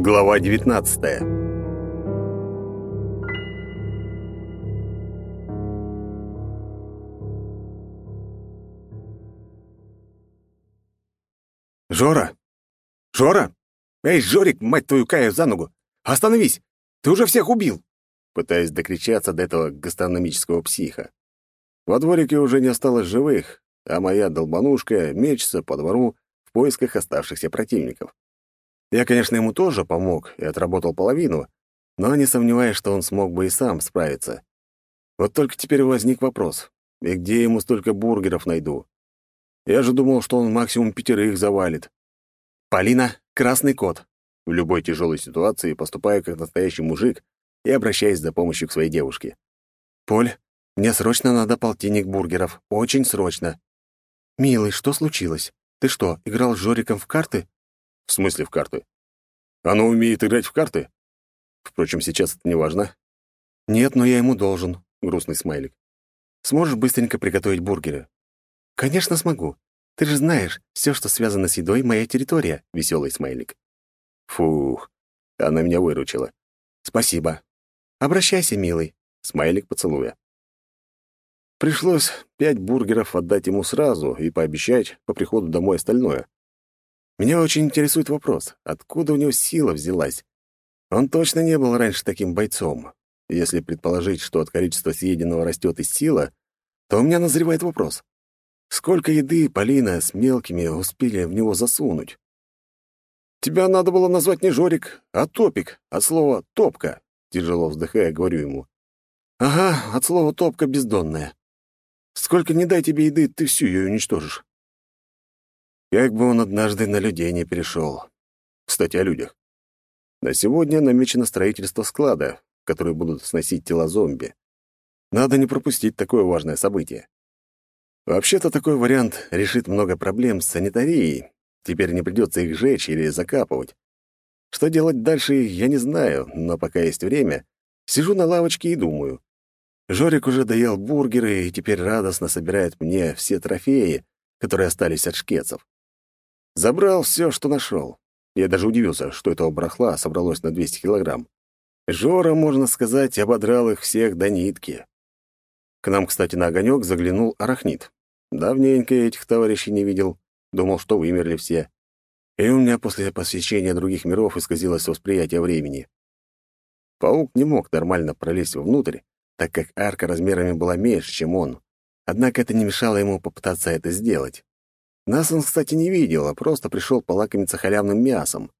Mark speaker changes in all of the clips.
Speaker 1: Глава 19 «Жора! Жора! Эй, Жорик, мать твою, каю за ногу! Остановись! Ты уже всех убил!» Пытаясь докричаться до этого гастрономического психа. Во дворике уже не осталось живых, а моя долбанушка мечется по двору в поисках оставшихся противников. Я, конечно, ему тоже помог и отработал половину, но не сомневаюсь, что он смог бы и сам справиться. Вот только теперь возник вопрос, и где ему столько бургеров найду? Я же думал, что он максимум пятерых завалит. «Полина, красный кот!» В любой тяжелой ситуации поступаю как настоящий мужик и обращаюсь за помощью к своей девушке. «Поль, мне срочно надо полтинник бургеров. Очень срочно». «Милый, что случилось? Ты что, играл с Жориком в карты?» В смысле в карты? Оно умеет играть в карты? Впрочем, сейчас это не важно. Нет, но я ему должен. Грустный смайлик. Сможешь быстренько приготовить бургеры? Конечно, смогу. Ты же знаешь, все, что связано с едой, моя территория. Веселый смайлик. Фух, она меня выручила. Спасибо. Обращайся, милый. Смайлик поцелуя. Пришлось пять бургеров отдать ему сразу и пообещать по приходу домой остальное. Меня очень интересует вопрос, откуда у него сила взялась? Он точно не был раньше таким бойцом. Если предположить, что от количества съеденного растет и сила, то у меня назревает вопрос. Сколько еды Полина с мелкими успели в него засунуть? «Тебя надо было назвать не Жорик, а Топик, от слова «топка», — тяжело вздыхая, говорю ему. «Ага, от слова «топка» бездонная. Сколько не дай тебе еды, ты всю ее уничтожишь. Как бы он однажды на людей не перешел. Кстати, о людях. На сегодня намечено строительство склада, в который будут сносить тела зомби. Надо не пропустить такое важное событие. Вообще-то такой вариант решит много проблем с санитарией. Теперь не придется их жечь или закапывать. Что делать дальше, я не знаю, но пока есть время, сижу на лавочке и думаю. Жорик уже доел бургеры и теперь радостно собирает мне все трофеи, которые остались от шкетцев. Забрал все, что нашел. Я даже удивился, что этого барахла собралось на 200 килограмм. Жора, можно сказать, ободрал их всех до нитки. К нам, кстати, на огонек заглянул арахнит. Давненько я этих товарищей не видел. Думал, что вымерли все. И у меня после посещения других миров исказилось восприятие времени. Паук не мог нормально пролезть внутрь, так как арка размерами была меньше, чем он. Однако это не мешало ему попытаться это сделать. Нас он, кстати, не видел, а просто пришел полакомиться халявным мясом.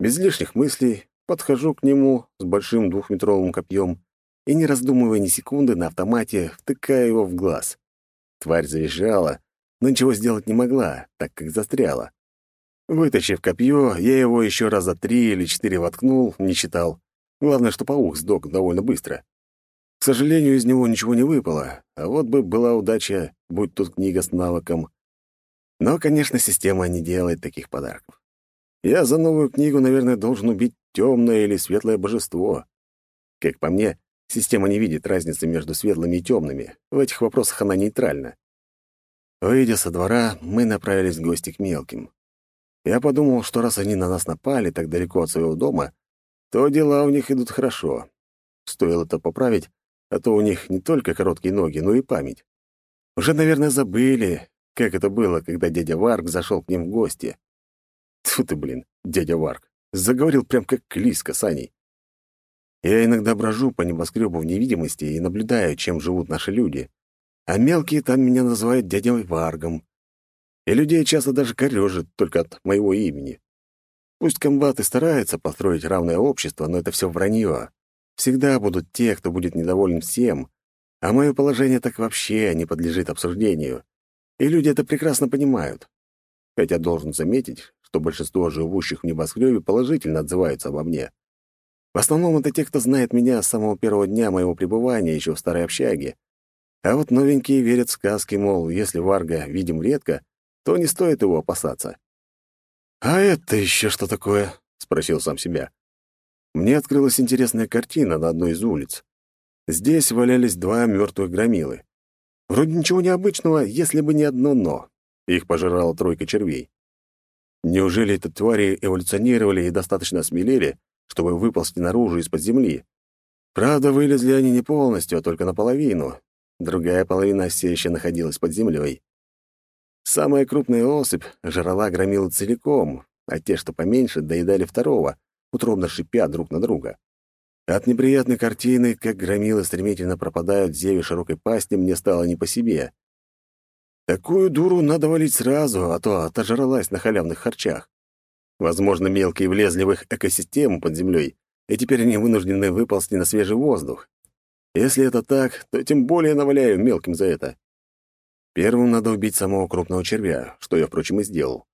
Speaker 1: Без лишних мыслей подхожу к нему с большим двухметровым копьем и, не раздумывая ни секунды, на автомате втыкаю его в глаз. Тварь завизжала, но ничего сделать не могла, так как застряла. Вытащив копье, я его еще раза три или четыре воткнул, не считал. Главное, что паук сдох довольно быстро. К сожалению, из него ничего не выпало, а вот бы была удача, будь тут книга с навыком. Но, конечно, система не делает таких подарков. Я за новую книгу, наверное, должен убить темное или светлое божество. Как по мне, система не видит разницы между светлыми и темными. В этих вопросах она нейтральна. Выйдя со двора, мы направились в гости к мелким. Я подумал, что раз они на нас напали так далеко от своего дома, то дела у них идут хорошо. Стоило это поправить, а то у них не только короткие ноги, но и память. Уже, наверное, забыли, как это было, когда дядя Варк зашел к ним в гости. Тьфу ты, блин, дядя Варк. Заговорил прям как Лиска с Аней. Я иногда брожу по небоскребу в невидимости и наблюдаю, чем живут наши люди. А мелкие там меня называют дядей Варгом. И людей часто даже корёжит только от моего имени. Пусть комбаты стараются построить равное общество, но это все вранье. Всегда будут те, кто будет недоволен всем, а мое положение так вообще не подлежит обсуждению. И люди это прекрасно понимают. Хотя должен заметить, что большинство живущих в небоскребе положительно отзываются обо мне. В основном это те, кто знает меня с самого первого дня моего пребывания еще в старой общаге. А вот новенькие верят в сказки, мол, если Варга видим редко, то не стоит его опасаться. «А это еще что такое?» — спросил сам себя. Мне открылась интересная картина на одной из улиц. Здесь валялись два мертвых громилы. Вроде ничего необычного, если бы не одно «но». Их пожирала тройка червей. Неужели эти твари эволюционировали и достаточно осмелели, чтобы выползти наружу из-под земли? Правда, вылезли они не полностью, а только наполовину. Другая половина все еще находилась под землей. Самая крупная особь жрала громилу целиком, а те, что поменьше, доедали второго, утробно шипя друг на друга. От неприятной картины, как громилы стремительно пропадают в зеве широкой пасти, мне стало не по себе. Такую дуру надо валить сразу, а то отожралась на халявных харчах. Возможно, мелкие влезли в их экосистему под землей, и теперь они вынуждены выползти на свежий воздух. Если это так, то тем более наваляю мелким за это. Первым надо убить самого крупного червя, что я, впрочем, и сделал.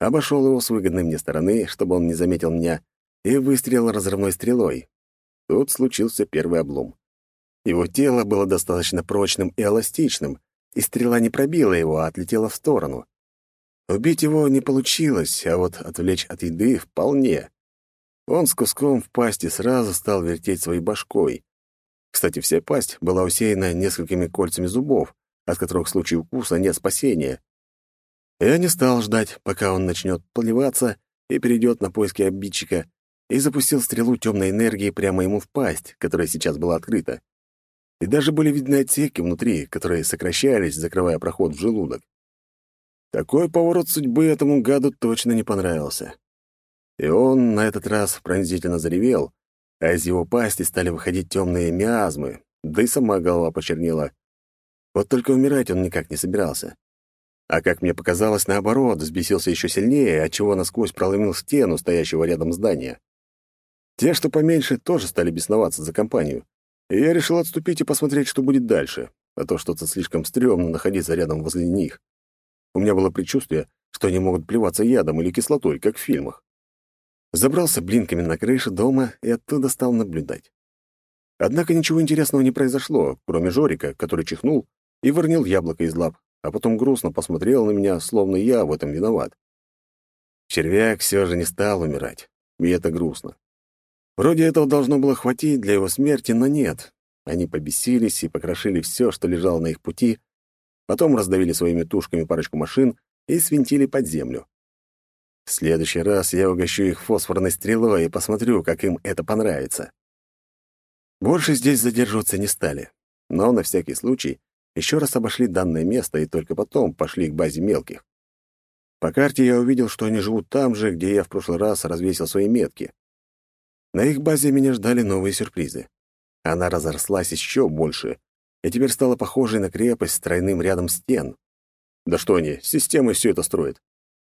Speaker 1: Обошел его с выгодной мне стороны, чтобы он не заметил меня, и выстрелил разрывной стрелой. Тут случился первый облом. Его тело было достаточно прочным и эластичным, и стрела не пробила его, а отлетела в сторону. Убить его не получилось, а вот отвлечь от еды вполне. Он с куском в пасти сразу стал вертеть своей башкой. Кстати, вся пасть была усеяна несколькими кольцами зубов, от которых в случае укуса нет спасения. Я не стал ждать, пока он начнет плеваться и перейдет на поиски обидчика, и запустил стрелу темной энергии прямо ему в пасть, которая сейчас была открыта. И даже были видны отсеки внутри, которые сокращались, закрывая проход в желудок. Такой поворот судьбы этому гаду точно не понравился. И он на этот раз пронзительно заревел, а из его пасти стали выходить темные миазмы, да и сама голова почернела. Вот только умирать он никак не собирался. А как мне показалось, наоборот, взбесился еще сильнее, отчего насквозь проломил стену, стоящего рядом здания. Те, что поменьше, тоже стали бесноваться за компанию. И я решил отступить и посмотреть, что будет дальше, а то что-то слишком стрёмно находиться рядом возле них. У меня было предчувствие, что они могут плеваться ядом или кислотой, как в фильмах. Забрался блинками на крышу дома и оттуда стал наблюдать. Однако ничего интересного не произошло, кроме Жорика, который чихнул и вырнил яблоко из лап, а потом грустно посмотрел на меня, словно я в этом виноват. Червяк все же не стал умирать, и это грустно. Вроде этого должно было хватить для его смерти, но нет. Они побесились и покрошили все, что лежало на их пути, потом раздавили своими тушками парочку машин и свинтили под землю. В следующий раз я угощу их фосфорной стрелой и посмотрю, как им это понравится. Больше здесь задерживаться не стали, но на всякий случай еще раз обошли данное место и только потом пошли к базе мелких. По карте я увидел, что они живут там же, где я в прошлый раз развесил свои метки. На их базе меня ждали новые сюрпризы. Она разрослась еще больше, и теперь стала похожей на крепость с тройным рядом стен. Да что они, системой все это строят.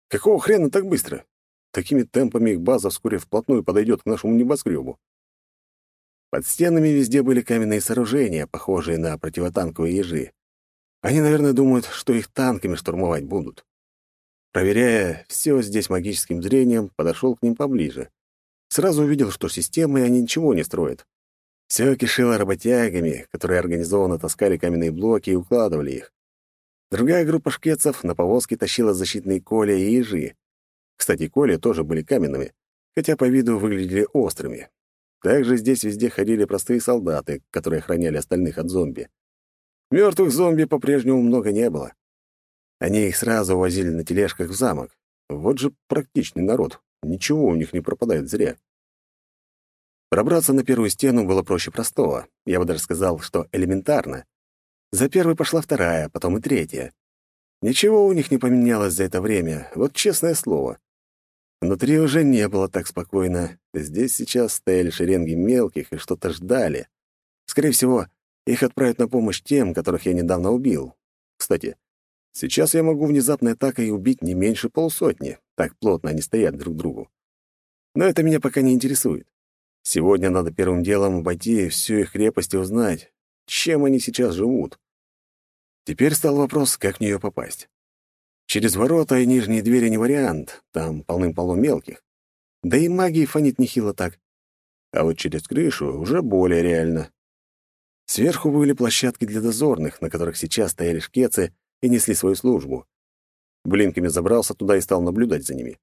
Speaker 1: Какого хрена так быстро? Такими темпами их база вскоре вплотную подойдет к нашему небоскребу. Под стенами везде были каменные сооружения, похожие на противотанковые ежи. Они, наверное, думают, что их танками штурмовать будут. Проверяя все здесь магическим зрением, подошел к ним поближе. Сразу увидел, что системы они ничего не строят. Все кишило работягами, которые организованно таскали каменные блоки и укладывали их. Другая группа шкетцев на повозке тащила защитные коля и ежи. Кстати, коля тоже были каменными, хотя по виду выглядели острыми. Также здесь везде ходили простые солдаты, которые охраняли остальных от зомби. Мертвых зомби по-прежнему много не было. Они их сразу увозили на тележках в замок. Вот же практичный народ. Ничего у них не пропадает зря. Пробраться на первую стену было проще простого. Я бы даже сказал, что элементарно. За первой пошла вторая, потом и третья. Ничего у них не поменялось за это время, вот честное слово. Внутри уже не было так спокойно. Здесь сейчас стояли шеренги мелких и что-то ждали. Скорее всего, их отправят на помощь тем, которых я недавно убил. Кстати, сейчас я могу внезапной атакой убить не меньше полсотни. Так плотно они стоят друг к другу. Но это меня пока не интересует. Сегодня надо первым делом обойти всю их крепость и узнать, чем они сейчас живут. Теперь стал вопрос, как в нее попасть. Через ворота и нижние двери не вариант, там полным-полно мелких. Да и магии фонит нехило так. А вот через крышу уже более реально. Сверху были площадки для дозорных, на которых сейчас стояли шкецы и несли свою службу. Блинками забрался туда и стал наблюдать за ними.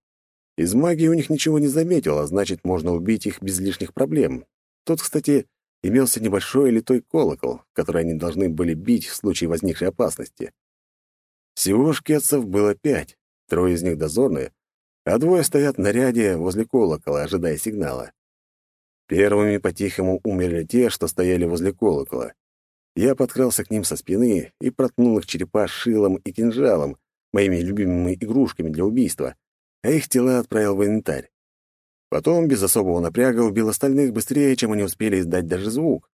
Speaker 1: Из магии у них ничего не заметил, а значит, можно убить их без лишних проблем. Тут, кстати, имелся небольшой литой колокол, который они должны были бить в случае возникшей опасности. Всего шкетцев было пять, трое из них дозорные, а двое стоят в наряде возле колокола, ожидая сигнала. Первыми по-тихому умерли те, что стояли возле колокола. Я подкрался к ним со спины и проткнул их черепа шилом и кинжалом, моими любимыми игрушками для убийства, а их тела отправил в инвентарь. Потом, без особого напряга, убил остальных быстрее, чем они успели издать даже звук.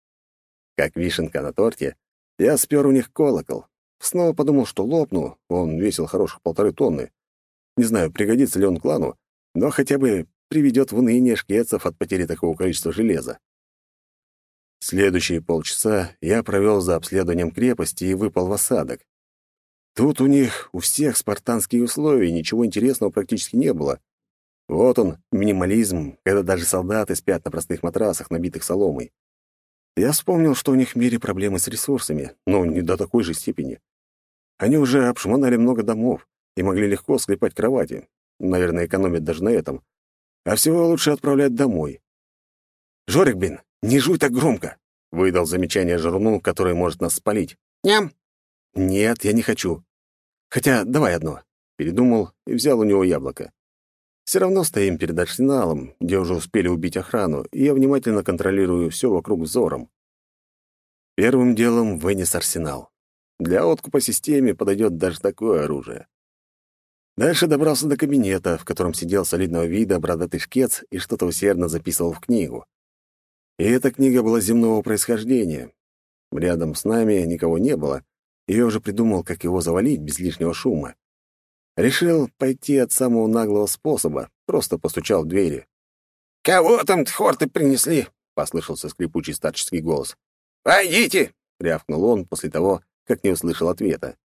Speaker 1: Как вишенка на торте, я спер у них колокол. Снова подумал, что лопну, он весил хороших полторы тонны. Не знаю, пригодится ли он клану, но хотя бы приведет в уныние шкетцев от потери такого количества железа. Следующие полчаса я провел за обследованием крепости и выпал в осадок. Тут у них у всех спартанские условия, ничего интересного практически не было. Вот он, минимализм, когда даже солдаты спят на простых матрасах, набитых соломой. Я вспомнил, что у них в мире проблемы с ресурсами, но не до такой же степени. Они уже обшмонали много домов и могли легко склепать кровати. Наверное, экономят даже на этом. А всего лучше отправлять домой. «Жорик, блин, не жуй так громко!» — выдал замечание Журну, который может нас спалить.
Speaker 2: «Ням!»
Speaker 1: «Нет, я не хочу. Хотя давай одно». Передумал и взял у него яблоко. Все равно стоим перед арсеналом, где уже успели убить охрану, и я внимательно контролирую все вокруг взором. Первым делом вынес арсенал. Для откупа системе подойдет даже такое оружие. Дальше добрался до кабинета, в котором сидел солидного вида бородатый шкец и что-то усердно записывал в книгу. И эта книга была земного происхождения. Рядом с нами никого не было, и я уже придумал, как его завалить без лишнего шума. Решил пойти от самого наглого способа, просто постучал в двери.
Speaker 2: «Кого там тхорты принесли?»
Speaker 1: — послышался скрипучий старческий голос.
Speaker 2: «Пойдите!»
Speaker 1: — рявкнул он после того, как не услышал ответа.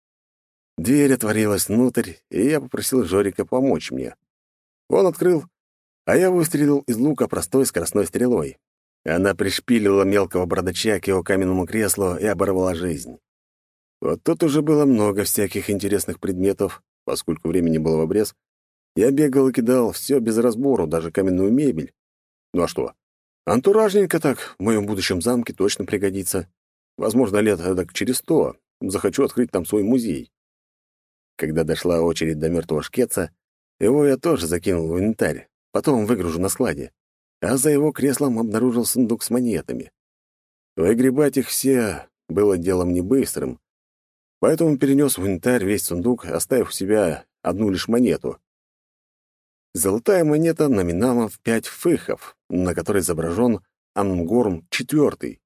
Speaker 1: Дверь отворилась внутрь, и я попросил Жорика помочь мне. Он открыл, а я выстрелил из лука простой скоростной стрелой. Она пришпилила мелкого бородача к его каменному креслу и оборвала жизнь. Вот тут уже было много всяких интересных предметов, Поскольку времени было в обрез, я бегал и кидал все без разбору, даже каменную мебель. Ну а что? Антуражненько так в моем будущем замке точно пригодится. Возможно, лет так через сто захочу открыть там свой музей. Когда дошла очередь до мертвого шкетца, его я тоже закинул в инвентарь, потом выгружу на складе. А за его креслом обнаружил сундук с монетами. Выгребать их все было делом не быстрым, поэтому перенес в инвентарь весь сундук, оставив у себя одну лишь монету. Золотая монета номиналом в пять фыхов, на которой изображен Ангорм IV.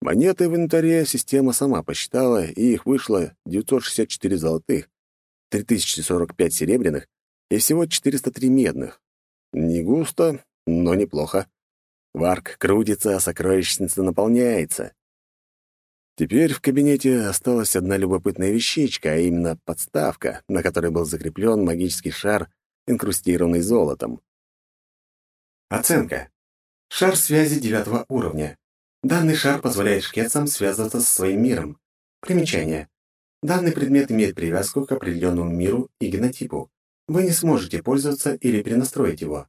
Speaker 1: Монеты в инвентаре система сама посчитала, и их вышло 964 золотых, 3045 серебряных и всего 403 медных. Не густо, но неплохо. Варк крутится, а сокровищница наполняется. Теперь в кабинете осталась одна любопытная вещичка, а именно подставка, на которой был закреплен магический шар, инкрустированный золотом.
Speaker 3: Оценка. Шар связи девятого уровня. Данный шар позволяет шкетцам связываться со своим миром. Примечание. Данный предмет имеет привязку к определенному миру и генотипу. Вы не сможете пользоваться или перенастроить его.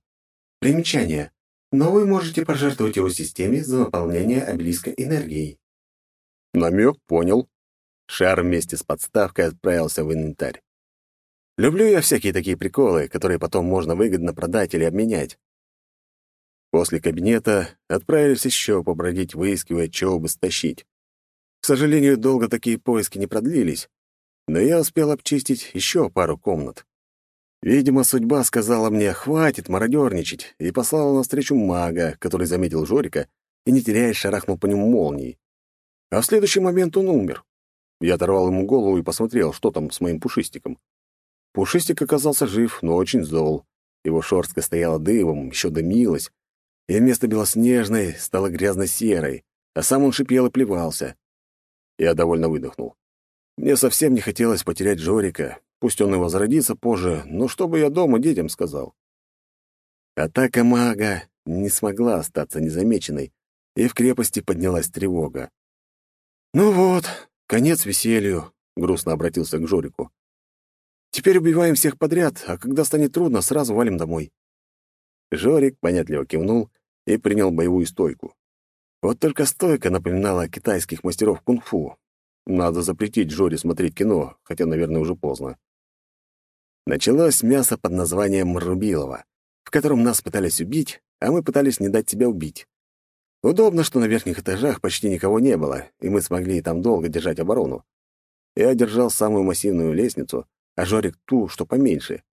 Speaker 3: Примечание. Но вы можете пожертвовать его системе за наполнение обелиска энергией.
Speaker 1: Намек понял. Шар вместе с подставкой отправился в инвентарь. Люблю я всякие такие приколы, которые потом можно выгодно продать или обменять. После кабинета отправились еще побродить, выискивая, чего бы стащить. К сожалению, долго такие поиски не продлились, но я успел обчистить еще пару комнат. Видимо, судьба сказала мне «хватит мародерничать» и послала навстречу мага, который заметил Жорика и, не теряясь, шарахнул по нему молнией. А в следующий момент он умер. Я оторвал ему голову и посмотрел, что там с моим пушистиком. Пушистик оказался жив, но очень зол. Его шерстка стояла дыбом, еще дымилась, и вместо белоснежной стала грязно-серой, а сам он шипел и плевался. Я довольно выдохнул. Мне совсем не хотелось потерять Жорика, пусть он и возродится позже, но чтобы я дома детям сказал. Атака мага не смогла остаться незамеченной, и в крепости поднялась тревога. «Ну вот, конец веселью», — грустно обратился к Жорику. «Теперь убиваем всех подряд, а когда станет трудно, сразу валим домой». Жорик понятливо кивнул и принял боевую стойку. Вот только стойка напоминала китайских мастеров кунг-фу. Надо запретить Жоре смотреть кино, хотя, наверное, уже поздно. Началось мясо под названием Рубилова, в котором нас пытались убить, а мы пытались не дать себя убить. Удобно, что на верхних этажах почти никого не было, и мы смогли там долго держать оборону. Я держал самую массивную лестницу, а Жорик — ту, что поменьше.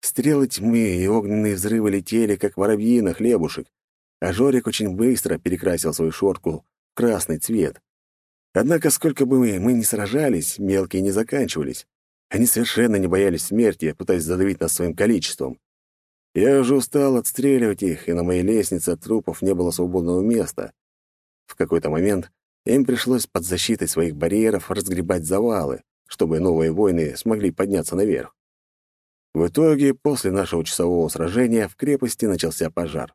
Speaker 1: Стрелы тьмы и огненные взрывы летели, как воробьи на хлебушек, а Жорик очень быстро перекрасил свою шортку в красный цвет. Однако, сколько бы мы, мы ни сражались, мелкие не заканчивались. Они совершенно не боялись смерти, пытаясь задавить нас своим количеством. Я уже устал отстреливать их, и на моей лестнице от трупов не было свободного места. В какой-то момент им пришлось под защитой своих барьеров разгребать завалы, чтобы новые воины смогли подняться наверх. В итоге, после нашего часового сражения в крепости начался пожар.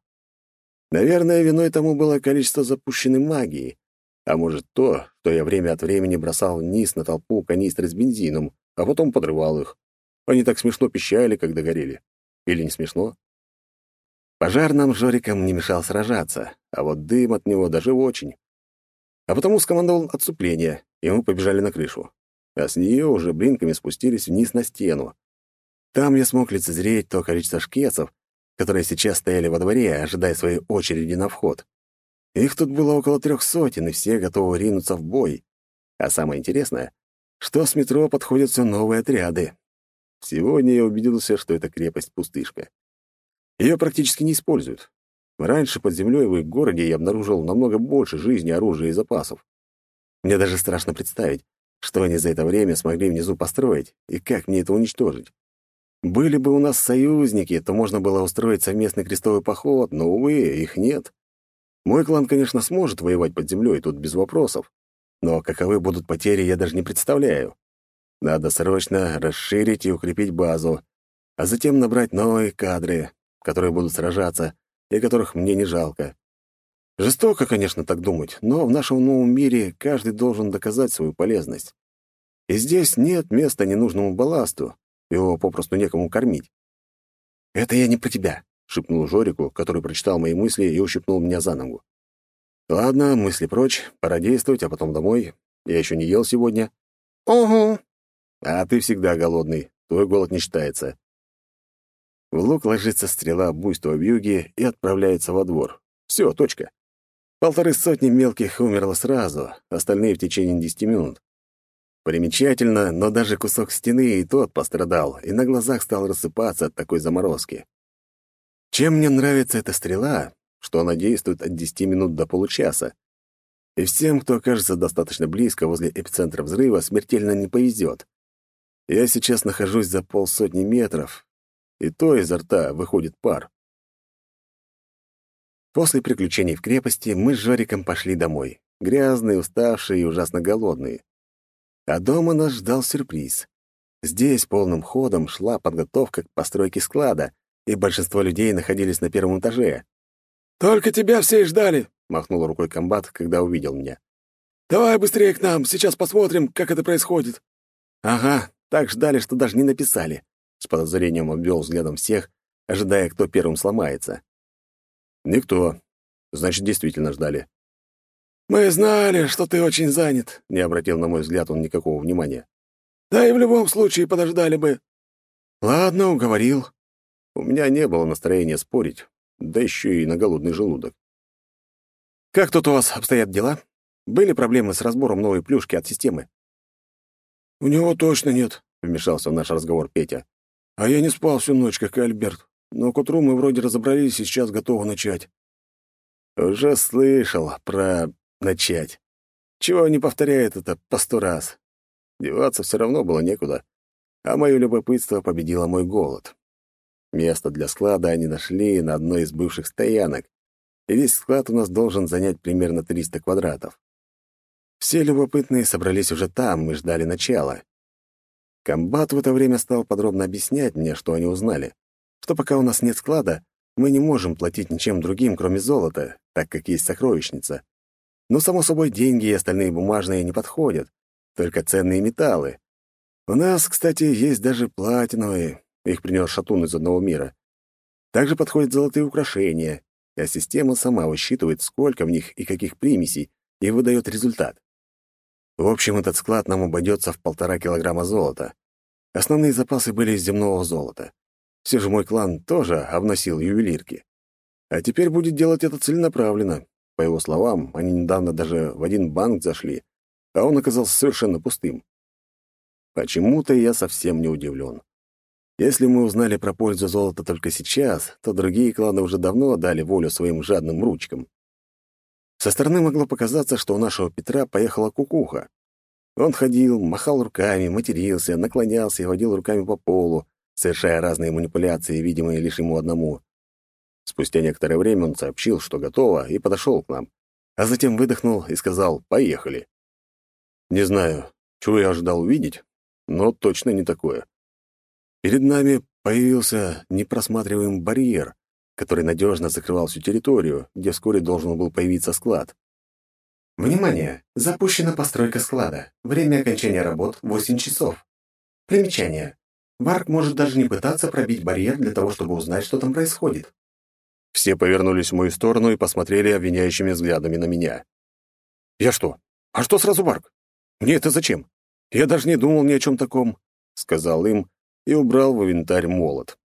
Speaker 1: Наверное, виной тому было количество запущенной магии, а может то, что я время от времени бросал вниз на толпу канистры с бензином, а потом подрывал их. Они так смешно пищали, когда горели. Или не смешно? Пожар нам с Жориком не мешал сражаться, а вот дым от него даже очень. А потому скомандовал отступление, и мы побежали на крышу. А с нее уже блинками спустились вниз на стену. Там я смог лицезреть то количество шкетцев, которые сейчас стояли во дворе, ожидая своей очереди на вход. Их тут было около трех сотен, и все готовы ринуться в бой. А самое интересное, что с метро подходят все новые отряды. Сегодня я убедился, что это крепость-пустышка. Ее практически не используют. Раньше под землей в их городе я обнаружил намного больше жизни, оружия и запасов. Мне даже страшно представить, что они за это время смогли внизу построить и как мне это уничтожить. Были бы у нас союзники, то можно было устроить совместный крестовый поход, но, увы, их нет. Мой клан, конечно, сможет воевать под землей, тут без вопросов. Но каковы будут потери, я даже не представляю. Надо срочно расширить и укрепить базу, а затем набрать новые кадры, которые будут сражаться и которых мне не жалко. Жестоко, конечно, так думать, но в нашем новом мире каждый должен доказать свою полезность. И здесь нет места ненужному балласту, его попросту некому кормить. «Это я не про тебя», — шепнул Жорику, который прочитал мои мысли и ущипнул меня за ногу. «Ладно, мысли прочь, пора действовать, а потом домой. Я еще не ел сегодня».
Speaker 2: «Угу»,
Speaker 1: а ты всегда голодный, твой голод не считается. В лук ложится стрела буйства в юге и отправляется во двор. Все, точка. Полторы сотни мелких умерло сразу, остальные в течение десяти минут. Примечательно, но даже кусок стены и тот пострадал, и на глазах стал рассыпаться от такой заморозки. Чем мне нравится эта стрела, что она действует от десяти минут до получаса. И всем, кто окажется достаточно близко возле эпицентра взрыва, смертельно не повезет. Я сейчас нахожусь за полсотни метров, и то изо рта выходит пар. После приключений в крепости мы с Жориком пошли домой, грязные, уставшие и ужасно голодные. А дома нас ждал сюрприз. Здесь полным ходом шла подготовка к постройке склада, и большинство людей находились на первом этаже.
Speaker 2: «Только тебя все и ждали», —
Speaker 1: махнул рукой комбат, когда увидел меня.
Speaker 2: «Давай быстрее к нам, сейчас посмотрим, как это происходит».
Speaker 1: «Ага, так ждали, что даже не написали. С подозрением обвел взглядом всех, ожидая, кто первым сломается. Никто. Значит, действительно ждали.
Speaker 2: «Мы знали, что ты очень занят», —
Speaker 1: не обратил, на мой взгляд, он никакого внимания.
Speaker 2: «Да и в любом случае подождали бы».
Speaker 1: «Ладно, уговорил. У меня не было настроения спорить, да еще и на голодный желудок. Как тут у вас обстоят дела? Были проблемы с разбором новой плюшки от системы?
Speaker 2: «У него точно нет», —
Speaker 1: вмешался в наш разговор Петя.
Speaker 2: «А я не спал всю ночь, как и Альберт. Но к утру мы вроде разобрались и сейчас готовы начать».
Speaker 1: «Уже слышал про начать. Чего не повторяет это по сто раз? Деваться все равно было некуда, а мое любопытство победило мой голод. Место для склада они нашли на одной из бывших стоянок, и весь склад у нас должен занять примерно 300 квадратов. Все любопытные собрались уже там, мы ждали начала. Комбат в это время стал подробно объяснять мне, что они узнали. Что пока у нас нет склада, мы не можем платить ничем другим, кроме золота, так как есть сокровищница. Но, само собой, деньги и остальные бумажные не подходят, только ценные металлы. У нас, кстати, есть даже платиновые, их принес шатун из одного мира. Также подходят золотые украшения, а система сама высчитывает, сколько в них и каких примесей, и выдает результат. В общем, этот склад нам обойдется в полтора килограмма золота. Основные запасы были из земного золота. Все же мой клан тоже обносил ювелирки. А теперь будет делать это целенаправленно. По его словам, они недавно даже в один банк зашли, а он оказался совершенно пустым. Почему-то я совсем не удивлен. Если мы узнали про пользу золота только сейчас, то другие кланы уже давно дали волю своим жадным ручкам. Со стороны могло показаться, что у нашего Петра поехала кукуха. Он ходил, махал руками, матерился, наклонялся и водил руками по полу, совершая разные манипуляции, видимые лишь ему одному. Спустя некоторое время он сообщил, что готово, и подошел к нам, а затем выдохнул и сказал «Поехали». Не знаю, чего я ожидал увидеть, но точно не такое. Перед нами появился непросматриваемый барьер, который надежно закрывал всю территорию, где вскоре должен был появиться склад.
Speaker 3: Внимание! Запущена постройка склада. Время окончания работ — 8 часов. Примечание. Варк может даже не пытаться пробить барьер для того, чтобы узнать, что там происходит.
Speaker 1: Все повернулись в мою сторону и посмотрели обвиняющими взглядами на меня. «Я что? А что сразу Варк? Мне это зачем? Я даже не думал ни о чем таком», — сказал им и убрал в инвентарь молот.